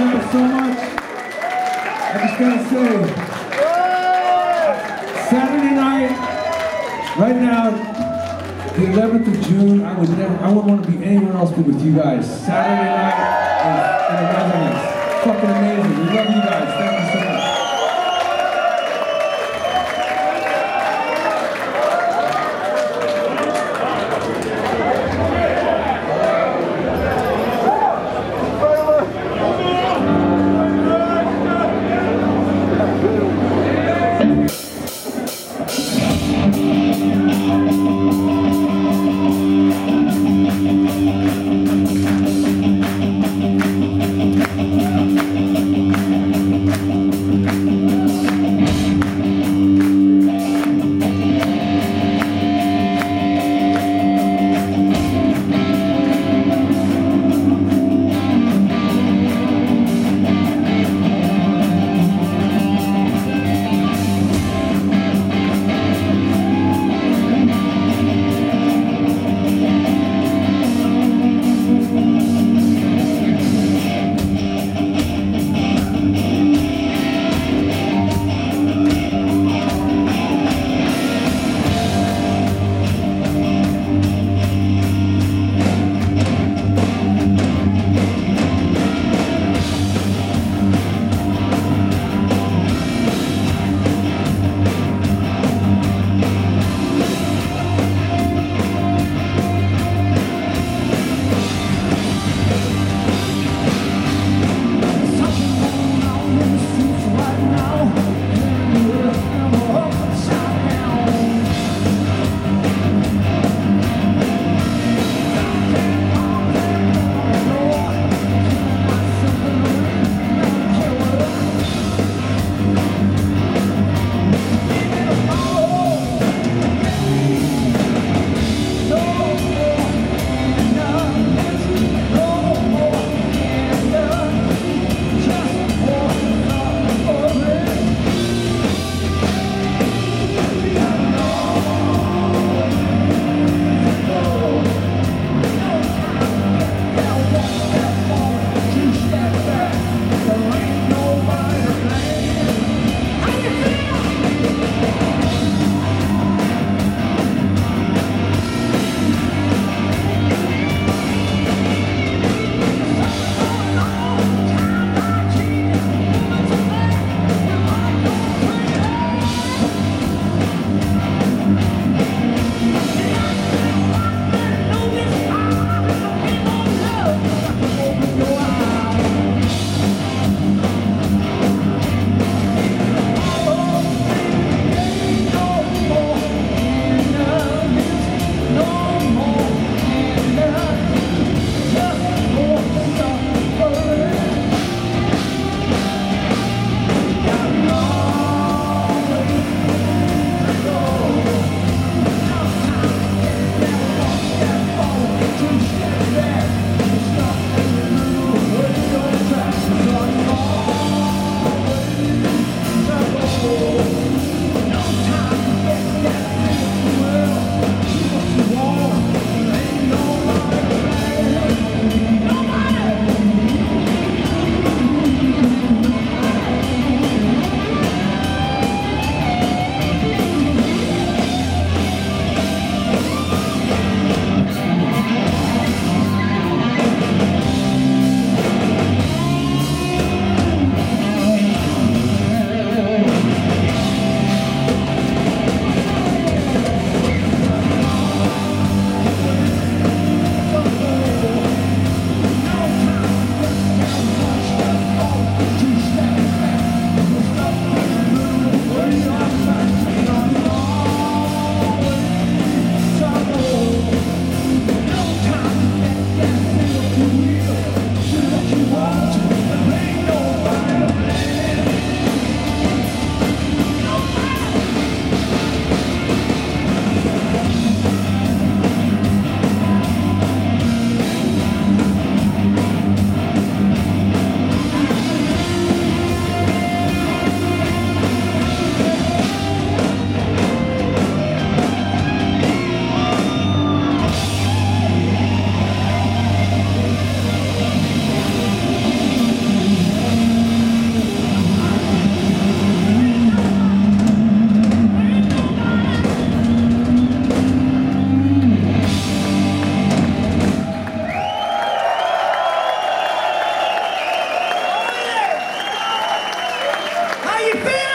guys so much. I just gotta say, Saturday night, right now, the 11th of June, I would never, I wouldn't want to be anywhere else but with you guys. Saturday night in the. Fucking amazing. We love you guys. Thank you feeling?